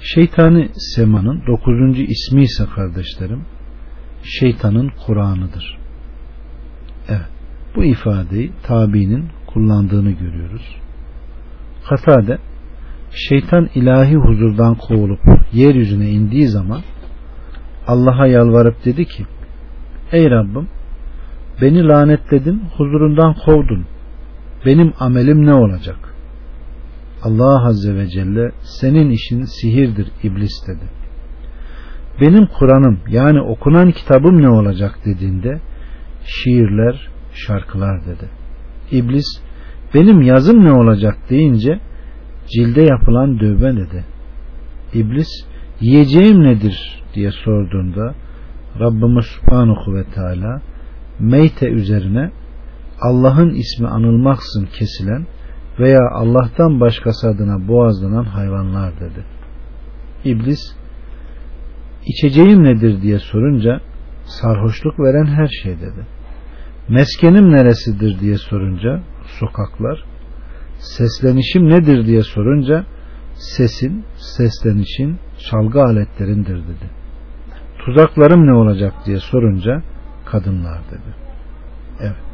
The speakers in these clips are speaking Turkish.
Şeytani semanın dokuzuncu ismi ise kardeşlerim şeytanın Kur'an'ıdır. Evet. Bu ifadeyi tabinin kullandığını görüyoruz. Katade şeytan ilahi huzurdan kovulup yeryüzüne indiği zaman Allah'a yalvarıp dedi ki Ey Rabbim beni lanetledin huzurundan kovdun benim amelim ne olacak? Allah Azze ve Celle senin işin sihirdir iblis dedi. Benim Kur'an'ım yani okunan kitabım ne olacak dediğinde şiirler, şarkılar dedi. İblis benim yazım ne olacak deyince cilde yapılan dövbe dedi. İblis yiyeceğim nedir diye sorduğunda Rabbimiz Subhanahu ve Teala meyte üzerine Allah'ın ismi anılmaksın kesilen veya Allah'tan başkası adına boğazlanan hayvanlar dedi. İblis içeceğim nedir diye sorunca sarhoşluk veren her şey dedi. Meskenim neresidir diye sorunca sokaklar, seslenişim nedir diye sorunca sesin, seslenişin, çalgı aletlerindir dedi. Tuzaklarım ne olacak diye sorunca kadınlar dedi. Evet.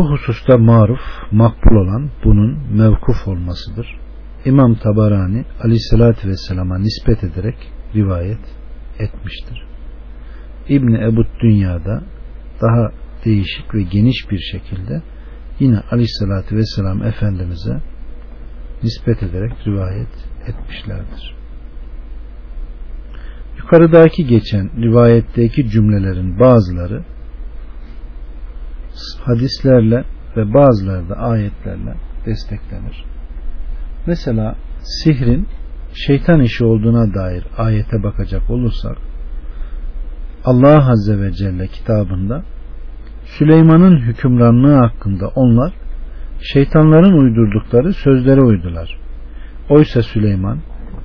Bu hususta maruf, makbul olan bunun mevkuf olmasıdır. İmam Tabarani aleyhissalatü vesselama nispet ederek rivayet etmiştir. İbni Ebu Dünya'da daha değişik ve geniş bir şekilde yine aleyhissalatü vesselam Efendimiz'e nispet ederek rivayet etmişlerdir. Yukarıdaki geçen rivayetteki cümlelerin bazıları hadislerle ve bazıları da ayetlerle desteklenir. Mesela sihrin şeytan işi olduğuna dair ayete bakacak olursak Allah Azze ve Celle kitabında Süleyman'ın hükümranlığı hakkında onlar şeytanların uydurdukları sözlere uydular. Oysa Süleyman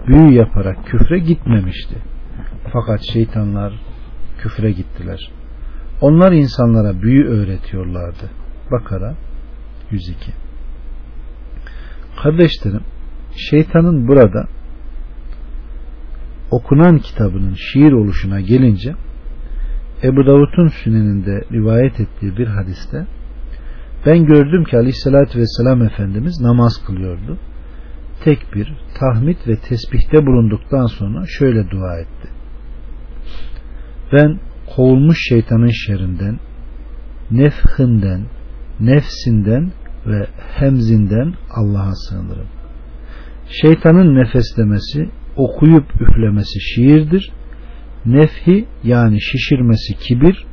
büyü yaparak küfre gitmemişti. Fakat şeytanlar küfre gittiler. Onlar insanlara büyü öğretiyorlardı. Bakara 102 Kardeşlerim şeytanın burada okunan kitabının şiir oluşuna gelince Ebu Davud'un süneninde rivayet ettiği bir hadiste ben gördüm ki aleyhissalatü vesselam Efendimiz namaz kılıyordu. Tekbir, tahmid ve tesbihte bulunduktan sonra şöyle dua etti. Ben kovulmuş şeytanın şerinden, nefhinden, nefsinden ve hemzinden Allah'a sığınırım. Şeytanın nefeslemesi, okuyup üflemesi şiirdir. Nefhi yani şişirmesi kibir,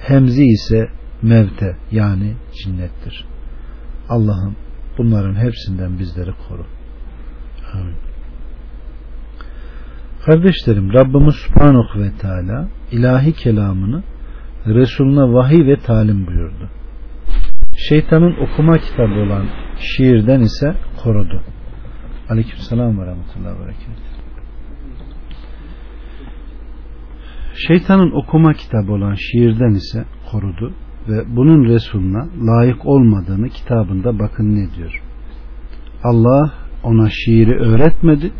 hemzi ise mevte yani cinnettir. Allah'ım bunların hepsinden bizleri koru. Amin. Kardeşlerim Rabbimiz Subhanahu ve Teala ilahi kelamını Resulüne vahiy ve talim buyurdu. Şeytanın okuma kitabı olan şiirden ise korudu. Aleykümselam ve rahmetullahi ve. Şeytanın okuma kitabı olan şiirden ise korudu ve bunun Resuluna layık olmadığını kitabında bakın ne diyor. Allah ona şiiri öğretmedi